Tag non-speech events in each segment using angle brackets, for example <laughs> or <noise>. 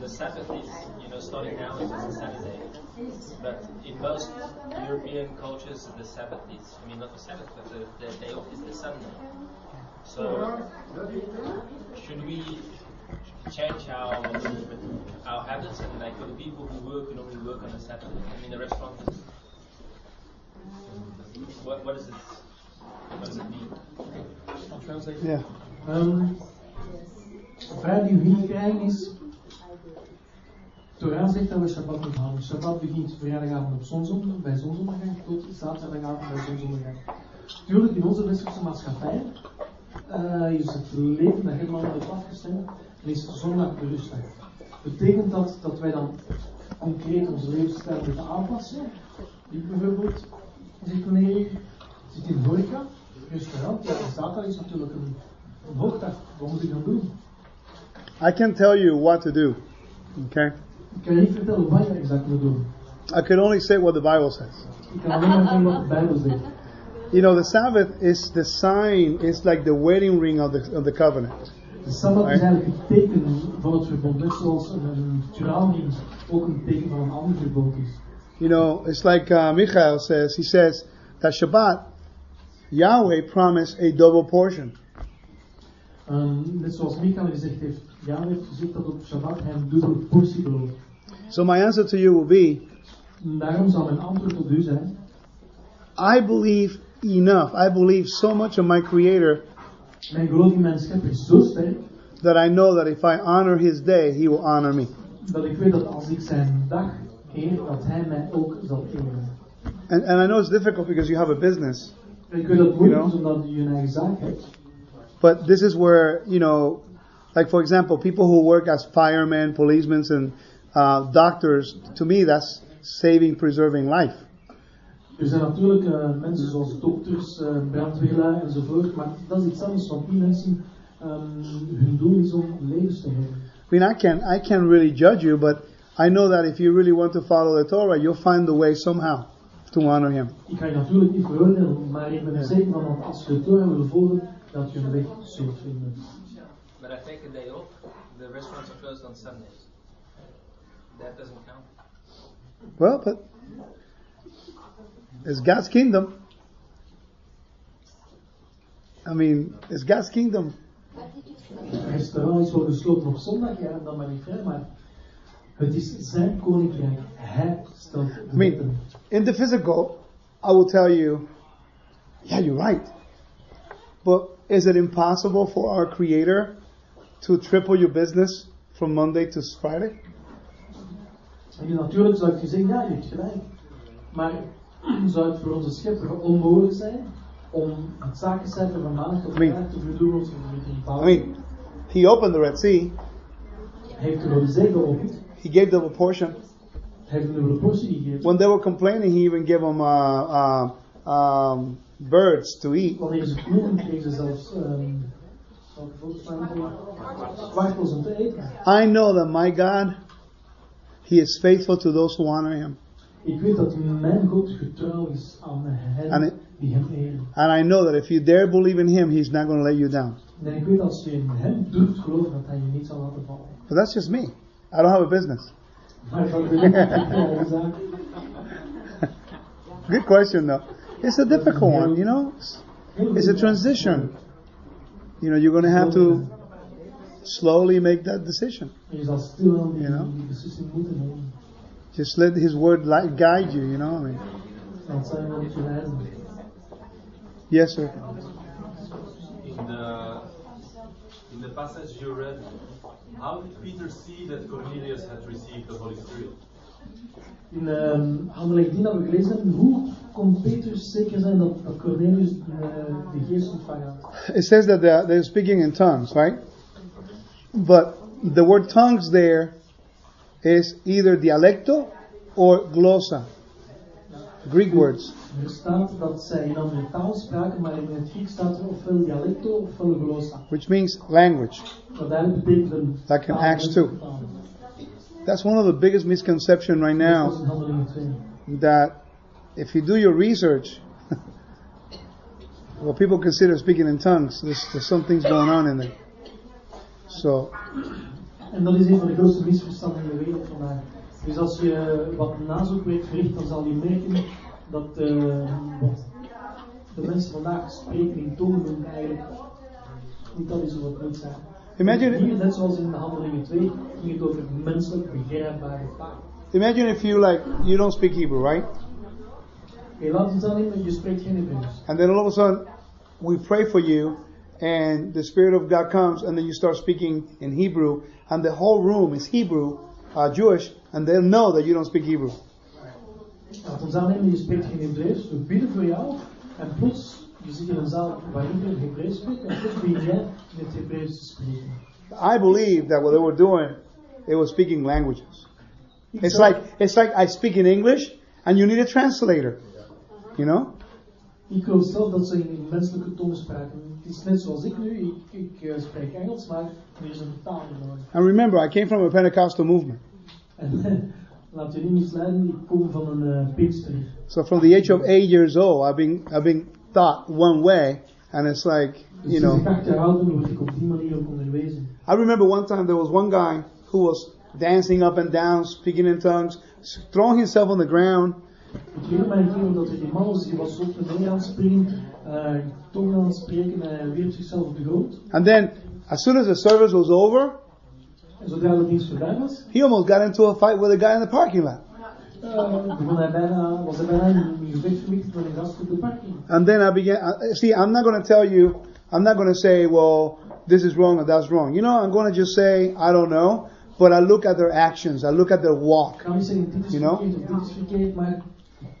the Sabbath is, you know, starting now is a Saturday. But in most European cultures, the Sabbath is, I mean, not the Sabbath, but the, the day off is the Sunday. So, should we change our our habits and like for the people who work who normally work on a Saturday, I mean, the restaurant what, what is it? What does it mean? I'll translate. Yeah. Um, de vraag die we hier is. Torah zegt dat we Shabbat moeten houden. Shabbat begint vrijdagavond op zonsondergang, bij zonsondergang tot zaterdagavond bij zonsondergang. Tuurlijk, in onze westerse maatschappij uh, is het leven dat helemaal wordt afgestemd en is zondag de rustdag. Betekent dat dat wij dan concreet onze levensstijl moeten aanpassen? Ik bijvoorbeeld, zit meneer, zit in horeca, restaurant, ja, zaterdag is natuurlijk een, een. Wat moet ik dan doen? I can tell you what to do. Okay? Ik kan je niet vertellen wat je exact moet doen. I could only say what the Bible says. Ik kan alleen maar zeggen wat de Bijbel zegt. You know, the Sabbath is the sign, it's like the wedding ring of the, of the covenant. De Sabbat is eigenlijk het teken van het verbond, net zoals een, een trouwring ook een teken van een ander verbond is. You know, it's like uh, Michael says, he says that Shabbat, Yahweh promised a double portion. Um, net zoals Michael gezegd heeft, Jan heeft gezegd dat op Shabbat hij een dubbele portie belooft. So my answer to you will be, daarom zal mijn antwoord op u zijn, I believe enough. I believe so much of my Creator mijn geloof in mijn schepper is zo sterk, that I know that if I honor His day, He will honor me. dat ik weet dat als ik zijn dag eer, dat hij mij ook zal eren. And, and I know it's difficult because you have a business, ik weet dat moeilijk You is omdat je een eigen zaak hebt. but this is where, you know, like for example, people who work as firemen, policemen, and uh, doctors, to me, that's saving, preserving life. Er zijn natuurlijk uh, mensen zoals dokters, uh, brandweerlui enzovoort, maar dat is iets anders, want die mensen, um, hun doel is om levens te hebben. I mean, I can I can't really judge you, but I know that if you really want to follow the Torah, you'll find the way somehow to honor Him. Ik ga je natuurlijk niet veroordelen, maar ik ben er zeker van dat als je de Torah wil volgen, dat je een weg zult vinden. But I take a day off. The restaurants are closed on Sundays. That doesn't count. Well, but it's God's kingdom. I mean, it's God's kingdom. Is I mean, in the physical, I will tell you, yeah, you're right. But is it impossible for our Creator to triple your business from Monday to Friday? En nu natuurlijk zou ik je zeggen, ja, je hebt gelijk. Maar <clears throat> zou het voor onze schepper onmogelijk zijn om het zakencijfer van maandag tot vrijdag te verdubbelen zoals we het in I mean, He opened the Red Sea. Heeft er de zee geopend. He gave them a portion. Hij heeft een dubbele portie gegeven. When they were complaining, He even gave them uh, uh, um, birds to eat. Wanneer ze knoeien, kregen ze zelfs welke volgens mij nog? kwartels om te eten. I know that my God, He is faithful to those who honor Him. Ik weet dat mijn God getrouw is aan En hen het- die hem eren. And I know that if you dare believe in Him, He's not going to let you down. En ik weet als je in hem durft geloven dat hij je niet zal laten vallen. But that's just me. I don't have a business. Maar van de ja, zaak. Good question, though. It's a difficult one, you know. It's, a transition. You know, you're going to have to slowly make that decision. Je zal stil You know? die beslissing moeten nemen. Just let His Word li- guide you. You know. I mean, Dat zijn wel je leiden. yes, sir. In the in the passage you read, how did Peter see that Cornelius had received the Holy Spirit? In um, Handelingen 10 dat we gelezen hebben, hoe kon Petrus zeker zijn dat, dat Cornelius uh, de geest ontvangen had? It says that they're, they're speaking in tongues, right? But the word tongues there is either dialecto or glossa. Greek words. Er staat dat zij in andere taal spraken, maar in het Grieks staat er ofwel dialecto ofwel glossa. which means language. Wat eigenlijk betekent een Like in Acts 2. That's one of the biggest misconceptions right now in Handelingen 2. that if you do your research, <laughs> what people consider speaking in tongues, there's, there's some things going on in there. So, En dat is een van de grootste misverstanden in de wereld vandaag. Dus als je wat nazoekwerk verricht, dan zal je merken dat wat de mensen vandaag spreken in tonen doen eigenlijk niet dat is wat moet zijn. Imagine- Hier, net zoals in de Handelingen 2, ging het over menselijk begrijpbare taal. Imagine if you like you don't speak Hebrew, right? Oké, laat ons je spreekt geen Hebreeuws. And then all of a sudden we pray for you and the Spirit of God comes and then you start speaking in Hebrew and the whole room is Hebrew, uh, Jewish, and they'll know that you don't speak Hebrew. Laat ons aannemen, je spreekt geen Hebreeuws, we bidden voor jou en plots, je zit in een zaal waar iedereen Hebreeuws spreekt en plots begin jij in het Hebreeuws te spreken. I believe that what they were doing, they were speaking languages. It's like it's like I speak in English and you need a translator. You know? Ik geloof zelf dat ze in menselijke toon spraken. Het is net zoals ik nu, ik, ik spreek Engels, maar er is een vertaling nodig. And remember, I came from a Pentecostal movement. <laughs> Laat je niet misleiden, ik kom van een uh, Pinkster. So from the age of eight years old, I've been I've been taught one way, and it's like you know. acht jaar oud ben, word ik op die manier ook onderwezen. I remember one time there was one guy who was dancing up and down, speaking in tongues, throwing himself on the ground, Ik herinner mij een keer dat er die man was, die was op aan het springen, uh, tong aan het spreken en hij wierp zichzelf op de grond. and then as soon as the service was over, En zodra de dienst voorbij was, he almost got into a fight with a guy in the parking lot. uh, begon hij bijna, was hij bijna in een gevecht verwikkeld met een gast op de parking. And then I began. I, see, I'm not going to tell you. I'm not going to say, well, this is wrong or that's wrong. You know, I'm going to just say, I don't know. But I look at their actions. I look at their walk. kan niet zeggen, dit is You know?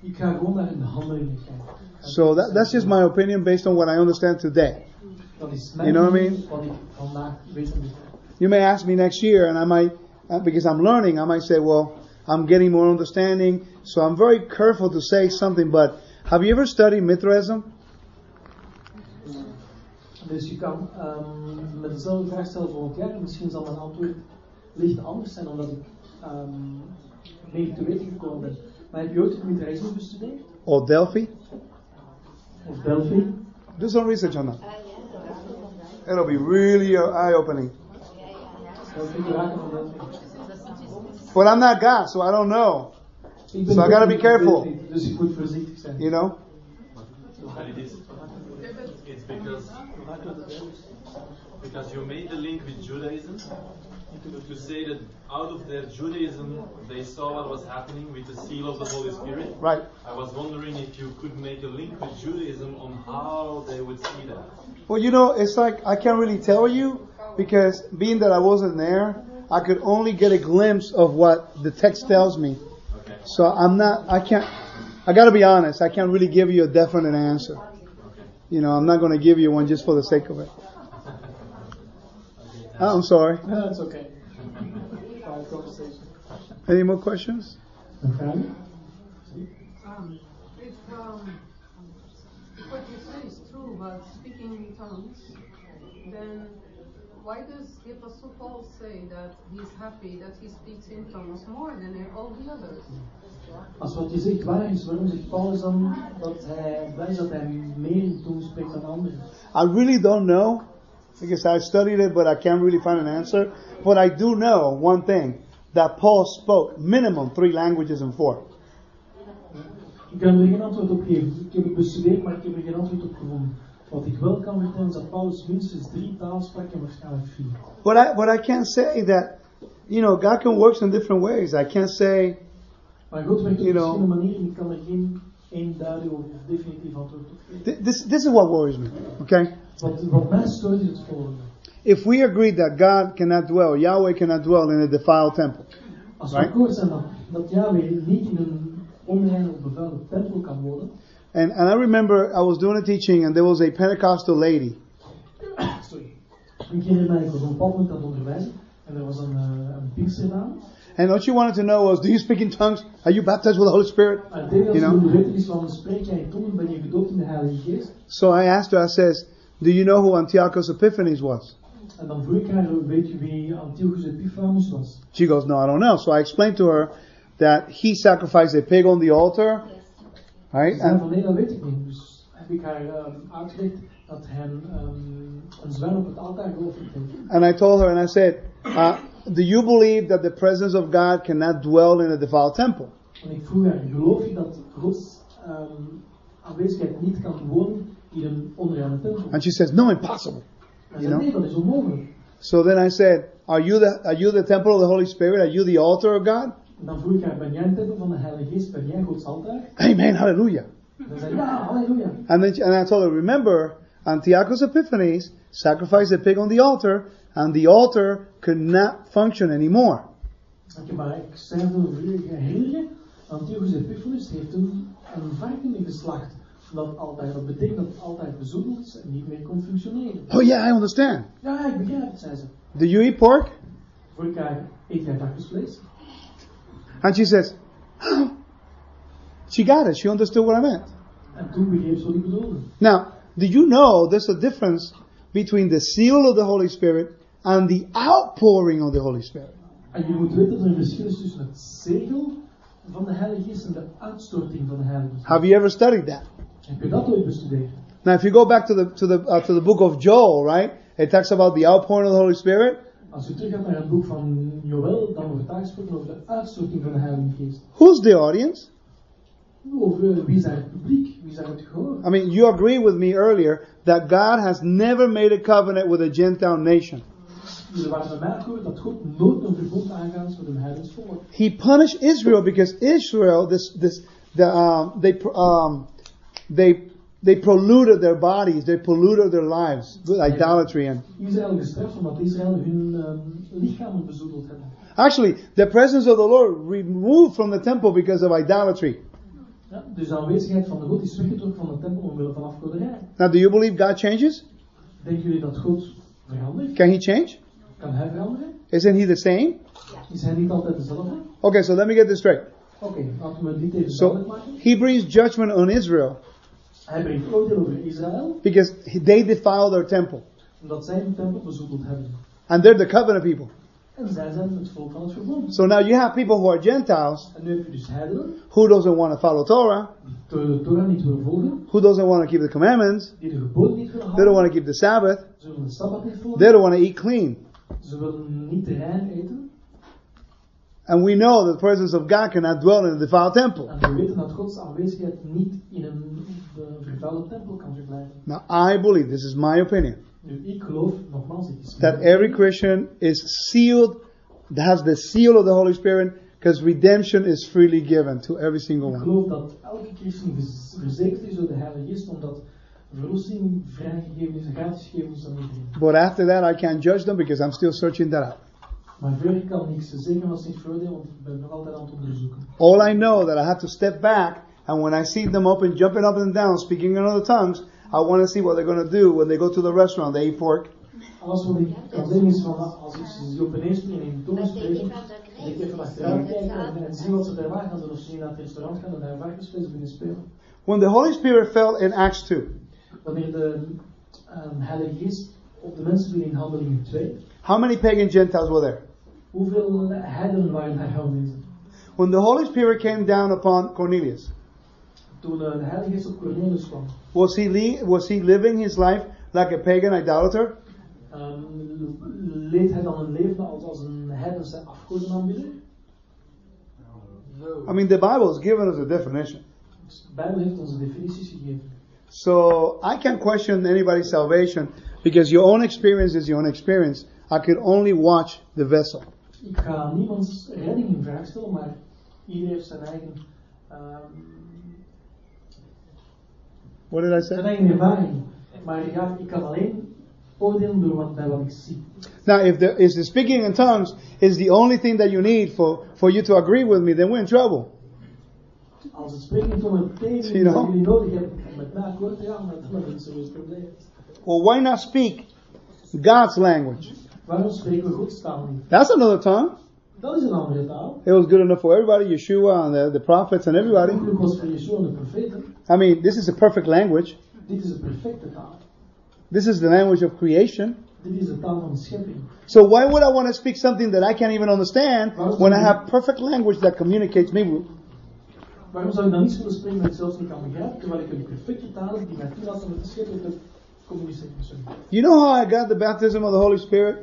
Verkeerd of dit is verkeerd, maar ik ga gewoon naar hun handelingen kijken. So that, that's just my opinion based on what I understand today. Dat is mijn You know what I mening, wat ik vandaag weet en begrijp. You may ask me next year, and I might, uh, because I'm learning, I might say, well, I'm getting more understanding. So I'm very careful to say something. But have you ever studied Mithraism? Dus je kan um, met dezelfde vraag stellen volgend jaar en misschien zal mijn antwoord licht anders zijn omdat ik um, meer te weten gekomen ben. Maar heb je ooit het Or Delphi? Of Delphi? Do some research on that. It'll be really uh, eye-opening. Delphi, de raken van Delphi. But I'm not God, so I don't know. So I gotta be careful. weet niet, Dus ik moet voorzichtig zijn. You know? And it is, it's because, because you made the link with Judaism to say that out of their Judaism they saw what was happening with the seal of the Holy Spirit. Right. I was wondering if you could make a link with Judaism on how they would see that. Well, you know, it's like I can't really tell you because being that I wasn't there, I could only get a glimpse of what the text tells me. Okay. So I'm not, I can't, I gotta be honest, I can't really give you a definite answer. Okay. You know, I'm not gonna give you one just for the sake of it. Oh, I'm sorry. Ja, dat is oké. Fine conversation. Any more questions? Een vraag? Um, if um, what you say is true about speaking in tongues, then why does the Apostle Paul say that he's happy that he speaks in tongues more than all the others? Als wat je zegt waar is, waarom zegt Paulus dan dat hij blij is dat hij meer in tong spreekt dan anderen? I really don't know because I studied it, but I can't really find an answer. But I do know one thing that Paul spoke minimum three languages and four. Ik kan er geen antwoord op geven. Ik heb het bestudeerd, maar ik heb er geen antwoord op gevonden. Wat ik wel kan vertellen is dat Paulus minstens drie talen sprak en waarschijnlijk vier. But I, but I can't say that, you know, God can work in different ways. I can't say, Maar God werkt op You know. verschillende manieren. Ik kan er geen eenduidig of definitief antwoord op geven. this, this is what worries me, okay? Wat, wat mij stoort is. If we agree that God cannot dwell, Yahweh cannot dwell in a defiled temple, Als we Right. akkoord zijn dat, dat Yahweh niet in een onreine of bevuilde tempel kan wonen. and, and I remember I was doing a teaching and there was a Pentecostal lady, <coughs> Sorry. Ik herinner mij, ik was een bepaald moment aan onderwijzen. En er was een, uh, een Pinksterdaan. and what she wanted to know was, do you speak in tongues? Are you baptized with the Holy Spirit? En het enige You know? ze wilde weten is van, spreek jij in tongen, ben je gedoopt in de Heilige Geest? So I asked her, I says, do you know who Antiochus Epiphanes was? En dan vroeg ik haar, weet je wie Antiochus Epiphanes was? She goes, no, I don't know. So I explained to her that he sacrificed a pig on the altar, right? zei And, van, nee, dat weet ik niet. Dus heb ik haar um, uitgelegd dat hij um, een zwijn op het altaar geofferd heeft. and I told her, and I said, uh, do you believe that the presence of God cannot dwell in a defiled temple? En ik vroeg haar, geloof je dat Gods ehm, aanwezigheid niet kan wonen in een onreine tempel? And she says, no, impossible. You know? nee, dat is onmogelijk. So then I said, are you the, are you the temple of the Holy Spirit? Are you the altar of God? Dan vroeg ik haar, ben jij een tempel van de Heilige Geest? Ben jij Gods altaar? Amen, hallelujah. En dan zei ze, ja. And then, and I told her, remember, Antiochus Epiphanes sacrificed a pig on the altar, and the altar could not function anymore. Maar, ik zei toen, herinner je, Antiochus Epiphanes heeft toen een varken geslacht. Dat altaar, dat betekent dat het altijd is en niet meer kon functioneren. Oh yeah, I understand. Ja, ik begrijp het, zei ze. Do you eat pork? Voor ik haar, eet jij varkensvlees? And she says, <gasps> she got it. She understood what I meant. En toen begreep ze wat ik bedoelde. Now, do you know there's a difference between the seal of the Holy Spirit and the outpouring of the Holy Spirit? En je moet weten dat er een verschil is tussen het zegel van de Heilige Geest en de uitstorting van de Heilige Geest. Have you ever studied that? Heb je dat ooit bestudeerd? Now, if you go back to the to the uh, to the book of Joel, right? It talks about the outpouring of the Holy Spirit. Als u terug gaat naar het boek van Joël, dan wordt daar gesproken over de uitstorting van de Heilige Geest. Who's the audience? Over wie daar het publiek, wie daar het gehoor. I mean, you agree with me earlier that God has never made a covenant with a Gentile nation. Jullie waren met mij akkoord dat God nooit een verbond aangaat met een heidens volk. He punished Israel because Israel, this this the um, they um, they they polluted their bodies, they polluted their lives with idolatry and Israël gestraft omdat Israël hun ehm, lichamen bezoedeld hebben. actually the presence of the Lord removed from the temple because of idolatry. Ja, dus de aanwezigheid van de God is weggetrokken van de tempel omwille van afgoderij. Now, do you believe God changes? Denken jullie dat God verandert? Can He change? Kan hij veranderen? Isn't He the same? Is hij niet altijd dezelfde? Okay, so let me get this straight. Oké, laten we dit even So. He brings judgment on Israel Hij brengt oordeel over Israël, because they defiled their temple, omdat zij hun tempel bezoedeld hebben. and they're the covenant people. En zij zijn het volk van het verbond. So now you have people who are Gentiles En nu heb je dus heidenen, who doesn't want to follow Torah, die de Torah niet willen volgen, who doesn't want to keep the commandments, die de geboden niet willen they don't want to keep the Sabbath, ze willen de Sabbat niet they don't want to eat clean. ze willen niet rein eten. And we know that the presence of God cannot dwell in a defiled temple. En we weten dat Gods aanwezigheid niet in een Now I believe, this is my opinion, Nu, ik geloof, nogmaals, het is that every Christian is sealed, that has the seal of the Holy Spirit, because redemption is freely given to every single Ik one. geloof dat elke christen verzekerd is door de Heilige Geest, omdat verlossing vrijgegeven is gratis gegeven is aan iedereen. But after that, I can't judge them because I'm still searching that out. Maar verder kan niks zeker als niet voordeel, want ik ben nog altijd aan het onderzoeken. All I know that I have to step back, and when I see them open, jumping up and down, speaking in other tongues, I want to see what they're going to do when they go to the restaurant. They eat pork. Alles wat ik kan zeggen is van, als ik ze zie op ineens in tongen spreken, ik even achteruit kijken en, en wat ze daarna gaan doen, of ze naar het restaurant gaan en daar varkensvlees beginnen spelen. When the Holy Spirit fell in Acts 2, Wanneer de ehm, Heilige Geest op de mensen viel in Handelingen 2, how many pagan Gentiles were there? hoeveel heidenen waren daar aanwezig? When the Holy Spirit came down upon Cornelius, Toen de Heilige Geest op Cornelius kwam, was he, le- was he living his life like a pagan idolater? ehm, leed hij dan een leven als, als een heidense afgodenaanbidder? I mean, the Bible has given us a definition. De Bijbel heeft definities gegeven. So I can't question anybody's salvation because your own experience is your own experience. I could only watch the vessel. Ik ga niemands redding in vraag stellen, maar iedereen heeft zijn eigen, ehm, What did I say? eigen ervaring. Maar ja, ik kan alleen oordelen door wat, bij wat ik zie. Now, if the, if the speaking in tongues is the only thing that you need for, for you to agree with me, then we're in trouble. Als het spreken in tongen tegen Zie je jullie nodig hebben met mij akkoord te gaan, dan is het probleem. Well, why not speak God's language? Waarom spreken we Gods taal niet? That's another tongue. Dat is een andere taal. It was good enough for everybody, Yeshua and the, the prophets and everybody. Ongeluk was voor Yeshua en de profeten. I mean, this is a perfect language. Dit is een perfecte taal. This is the language of creation. Dit is de taal van schepping. So why would I want to speak something that I can't even understand when I have perfect language that communicates me with? Waarom zou ik dan niet willen spreken dat ik zelfs niet kan begrijpen, terwijl ik een perfecte taal heb die mij toelaat om met de schepping te communiceren? You know how I got the baptism of the Holy Spirit?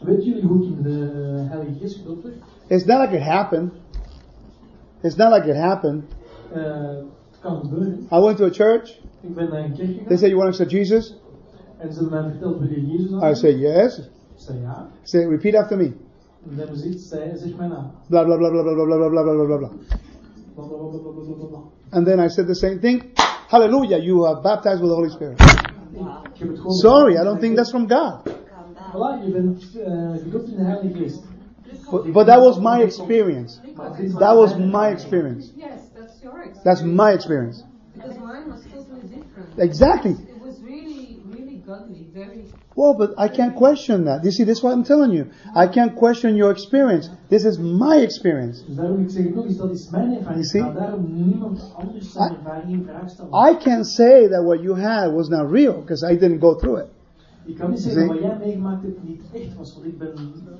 Weet jullie hoe ik in de Heilige Geest gedoopt werd. It's not like it happened. It's not like it happened. Eh, het kan gebeuren. I went to a church. Ik ben naar een kerk They said, You want to accept Jesus? en ze hebben mij verteld wil je Jezus I said, Yes. Ik zei. Say, repeat after me. En dan hebben ze iets, zei, zeg mijn naam. Blah, blah, blah, blah, blah, blah, blah, blah, blah, blah, blah, blah. Bla, bla, bla, bla, bla, bla, bla, bla. And then I said the same thing. Hallelujah, you are baptized with the Holy Spirit. Ik heb het gewoon Sorry, I don't think that's from God. Voilà, je bent uh, gedoopt in de Heilige Geest. But, but that was my experience. Maar dit is That was my ervaring. experience. Yes, that's your experience. That's my experience. Because mine was totally different. Exactly. It was really, really godly, very. Well, but I can't question that. You see, this is what I'm telling you. I can't question your experience. This is my experience. Dus daarom ik zeg het nog eens, dat is mijn ervaring. You see? Ik daarom niemand anders zijn I- ervaring in vraag stellen. I can't say that what you had was not real because I didn't go through it. ik kan niet zeggen dat wat jij meegemaakt hebt niet echt was, want ik, ben,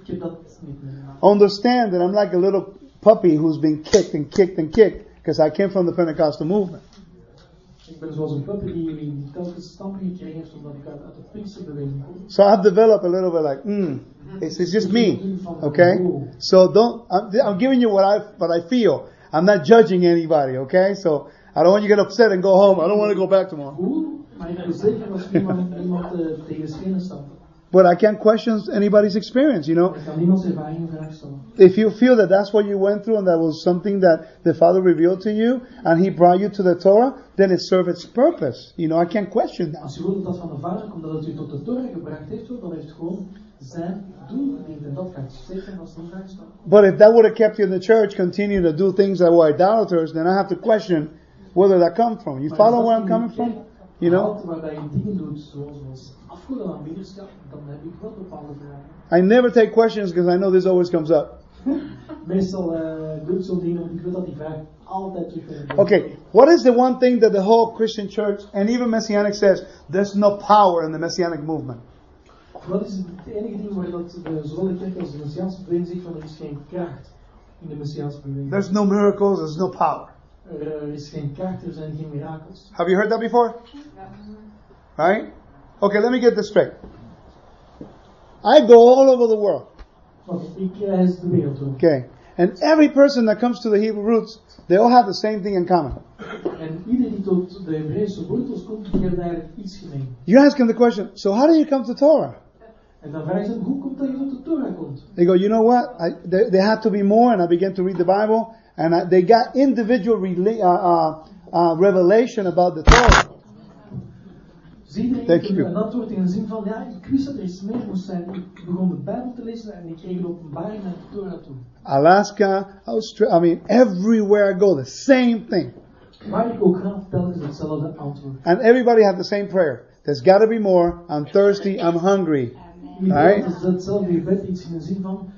ik heb dat niet meegemaakt. Understand that I'm like a little puppy who's been kicked and kicked and kicked because I came from the Pentecostal movement. Ik ben zoals een puppy die, die telkens stampen gekregen heeft omdat ik uit, uit de Pinksterbeweging kom. So I've developed a little bit like, mm, it's, it's just me. Okay? So don't, I'm, I'm giving you what I, what I feel. I'm not judging anybody, okay? So I don't want you to get upset and go home. I don't want to go back tomorrow. Cool, maar ik wil zeker als iemand, iemand tegen de schenen staat. But I can't question anybody's experience, you know? Ik kan niemands ervaring in vraag stellen. If you feel that that's what you went through and that was something that the Father revealed to you and He brought you to the Torah, then it served its purpose. You know, I can't question that. Als je wilt dat dat van de Vader komt, het u tot de Torah gebracht heeft, dan heeft gewoon zijn doel gediend. En dat gaat zeker als een vraag stellen. But if that would have kept you in the church, continue to do things that were idolaters, then I have to question whether that come from. You follow where I'm coming from? You know? Haalt Waarbij je dingen doet, zoals, zoals afgoeden aanbiederschap, dan heb ik wel bepaalde vragen. I never take questions because I know this always comes up. Meestal uh, doe ik zo'n dingen, want ik weet dat die vraag altijd terug <laughs> gaat Okay, what is the one thing that the whole Christian church and even Messianic says? There's no power in the Messianic movement. Wat is het enige ding waar dat de, zowel de kerk als de Messiaanse beweging zegt van er is geen kracht in de Messiaanse beweging. There's no miracles, there's no power. Er, er is geen kracht, er zijn geen mirakels. Have you heard that before? Right? Okay, let me get this straight. I go all over the world. Okay. And every person that comes to the Hebrew roots, they all have the same thing in common. You ask them the question, so how do you come to Torah? They go, you know what? I, there, there had to be more, and I began to read the Bible, and I, they got individual rela- uh, uh, uh, revelation about the Torah. Dus iedereen Thank heeft you. een antwoord in de zin van, ja, ik wist dat er iets meer moest zijn. Ik begon de Bijbel te lezen en ik kreeg een openbaring naar de Torah toe. Alaska, Australia, I mean, everywhere I go, the same thing. Waar ik ook ga, telkens hetzelfde antwoord. And everybody had the same prayer. There's got to be more. I'm thirsty. I'm hungry. Iedereen Right. hetzelfde gebed, iets in de zin van,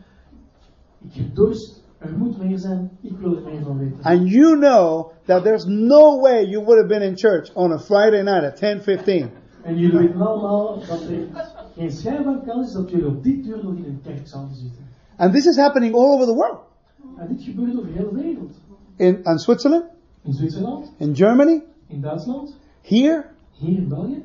ik heb dorst, er moet meer zijn, ik wil er meer van weten. And you know that there's no way you would have been in church on a Friday night at 10:15. En jullie weten allemaal dat er geen schijn van kans is dat jullie op dit uur nog in een kerk zouden zitten. And this is happening all over the world. En dit gebeurt over heel de wereld. In, in Switzerland, In Zwitserland, in Germany, in Duitsland, here, hier in België.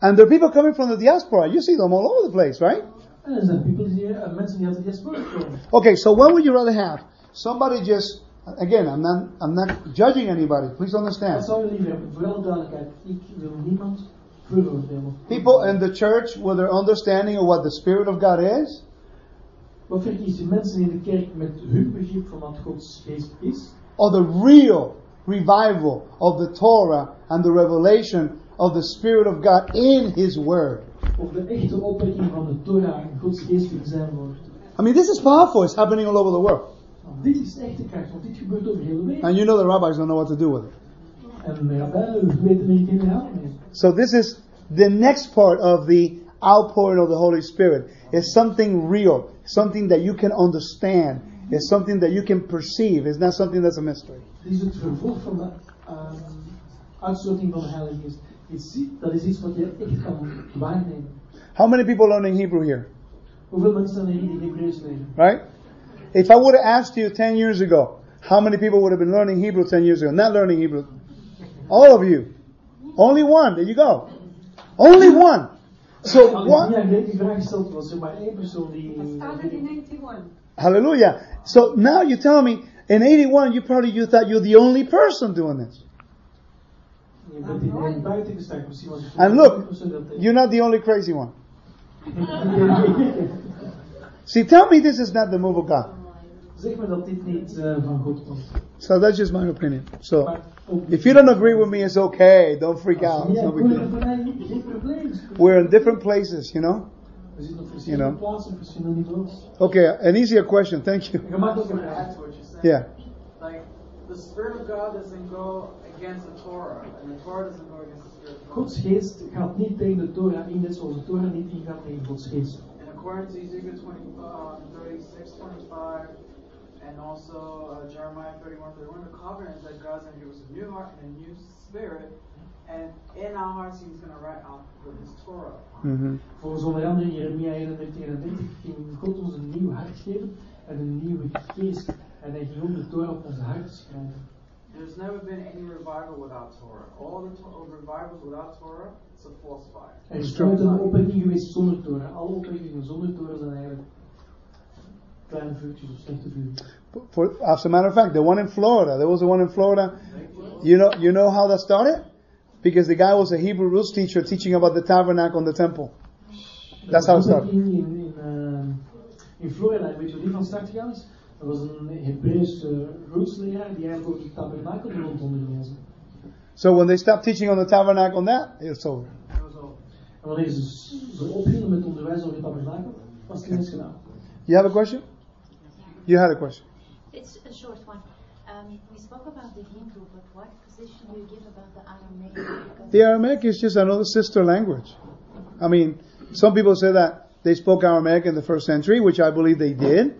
and there are people coming from the diaspora. You see them all over the place, right? En er zijn people die, uh, mensen die uit de diaspora komen. Okay, so what would you rather have? Somebody just again, I'm not I'm not judging anybody. Please understand. zou je liever hebben? Voor alle duidelijkheid, ik wil niemand. People in the church with their understanding of what the Spirit of God is, Wat verkies je mensen in de kerk met hun begrip van wat Gods geest is? or the real revival of the Torah and the revelation of the Spirit of God in His Word. Of de echte opwekking van de Torah en Gods geest in zijn woord? I mean, this is powerful. It's happening all over the world. Dit is echte kracht, want dit gebeurt over heel de wereld. And you know the rabbis don't know what to do with it. So this is the next part of the outpouring of the Holy Spirit. It's something real, something that you can understand. It's something that you can perceive. It's not something that's a mystery. Dit is het vervolg van de uh, uitstorting van de Heilige Geest. Dat is iets wat je echt kan waarnemen. How many people are learning Hebrew here? Hoeveel mensen zijn er die Hebreeuws leren? Right? If I would have asked you 10 years ago, how many people would have been learning Hebrew 10 years ago? Not learning Hebrew. All of you. Only one. There you go. Only one. So one. Hallelujah. So now you tell me in 81 you probably you thought you're the only person doing this. And look, you're not the only crazy one. <laughs> <laughs> See, tell me this is not the move of God. So that's just my opinion. So if you don't agree with me, it's okay. Don't freak out. It's no big deal. voor mij geen probleem. We're in different places, you know. We zitten op verschillende You know. plaatsen, op verschillende niveaus. Okay, an easier question. Thank you. Een gemakkelijke Add vraag. to what you're. Yeah. Like, the Spirit of God doesn't go against the Torah, and the Torah doesn't go against the Spirit of God. Gods geest gaat niet tegen de Torah in, net zoals de Torah niet ingaat tegen Gods geest. And according to Ezekiel 20, uh, 36, 25, and also uh, Jeremiah 31, 31, the covenant that God's going to give us a new heart and a new spirit, and in our hearts He's going to write out His Torah. hmm Volgens onder andere Jeremia 31, 31 ging God ons een nieuw hart geven en een nieuwe geest. En hij ging ook de Torah op ons hart schrijven. There's never been any revival without Torah. All the to- revivals without Torah, it's a false fire. Er is nooit een opwekking geweest zonder Torah. Alle opwekkingen zonder Torah zijn eigenlijk For, as a matter of fact, the one in Florida, there was a one in Florida. You know, you know how that started? Because the guy was a Hebrew roots teacher teaching about the tabernacle and the temple. That's how it started. In, in, eh, in Florida, weet je hoe die van start gegaan? Er was een Hebreeuws uh, rootsleraar die eigenlijk over de tabernakel rond onderwezen. So when they stopped teaching on the tabernacle and that, it's over. It was. En wanneer ze ophielden met onderwijs over de tabernakel, was het ineens gedaan. You have a question? You had a question. It's a short one. Um, we spoke about the Hebrew, but what position do you give about the Aramaic? Because The Aramaic is just another sister language. I mean, some people say that they spoke Aramaic in the first century, which I believe they did,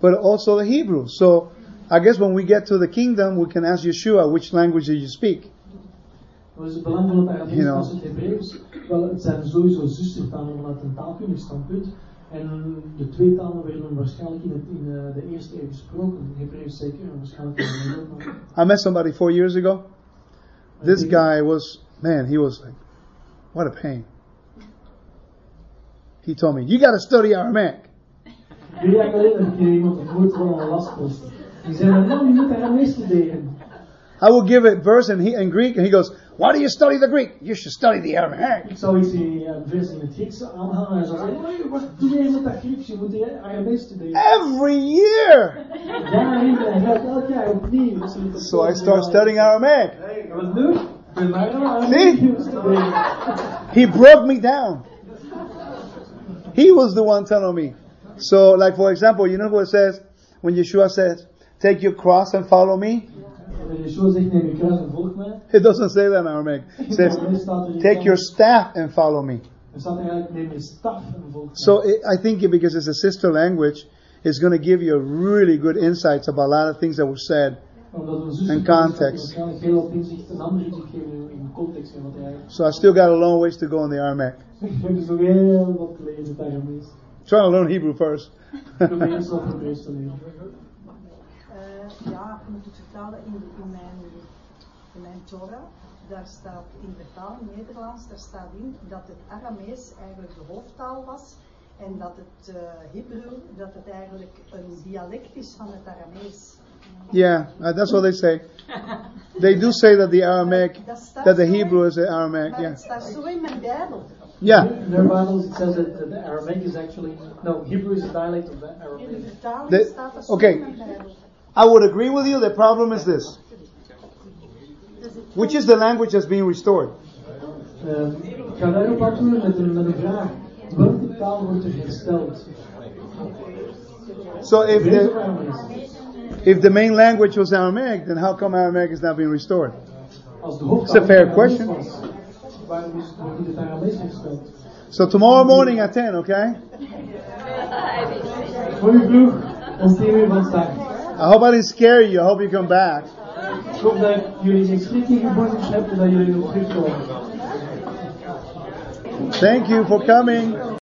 but also the Hebrew. So I guess when we get to the kingdom, we can ask Yeshua, which language do you speak? Wat is het belang van Aramees You know. als het Hebreeuws? Wel, het zijn sowieso zustertalen vanuit een taalkundig standpunt. En de twee talen werden waarschijnlijk in, het, in eh, de eerste eeuw gesproken. Hebreeuws zeker, en waarschijnlijk in de. I met somebody four years ago. This guy was, man, he was like, what a pain. He told me, you gotta study Aramaic. Drie jaar geleden heb ik hier iemand ontmoet van een lastpost. Die zei, man, je moet Aramees studeren. I will give a verse in, he, in Greek, and he goes, why do you study the Greek? You should study the Aramaic. Ik zou iets in ja, een vers in het Grieks aanhalen en hij zou zeggen, "Nee, wat doe jij met dat Grieks? Je moet die Aramees studeren. Every year! Ja, en hij gaat elk jaar opnieuw. Dus je moet So I start studying Aramaic. Wat doe ik? Ik ben maar aan See? <laughs> He broke me down. He was the one telling me. So, like for example, you know what it says when Yeshua says, "Take your cross and follow me." En Yeshua zegt, neem je kruis en volg mij. It doesn't say that in Aramaic. It <laughs> says, En dan staat "Take your staff and follow me." Er staat eigenlijk, neem je staf en. So it, I think it, because it's a sister language, it's going to give you really good insights about a lot of things that were said. Omdat een zuster en context. waarschijnlijk heel wat inzicht, een ander inzicht geven in- context van wat hij eigenlijk... So I still got a long ways to go in the Aramaic. Ik heb dus nog heel wat te leren in het Aramees. trying to learn Hebrew first. Ja, ik moet het vertalen in, in, mijn, in mijn Torah. Daar staat in vertaling Nederlands, daar staat in dat het Aramees eigenlijk de hoofdtaal was. En dat het uh, Hebreeuw, dat het eigenlijk een dialect is van het Aramees. Yeah, uh, that's what they say. They do say that the Aramaic, <laughs> that the Hebrew is the Aramaic. Yeah. staat zo in mijn Bijbel. Yeah. In their Bibles it says that the Aramaic is actually, no, Hebrew is a dialect of the In de Aramaic. vertaling De- staat dat zo oké. in mijn Bijbel. I would agree with you. The problem is this. Which is the language that's being restored? Ik ga daarop antwoorden met een, met een vraag. Welke taal wordt er hersteld? So if the if the main language was Aramaic, then how come Aramaic is not being restored? Als de hoofdtaal It's a fair question. was, waarom is wordt niet het Aramees hersteld? So tomorrow morning at ten, okay? <laughs> Goeie vroeg, om 10 uur van start. I hope I didn't scare you. I hope you come back. Thank you for coming.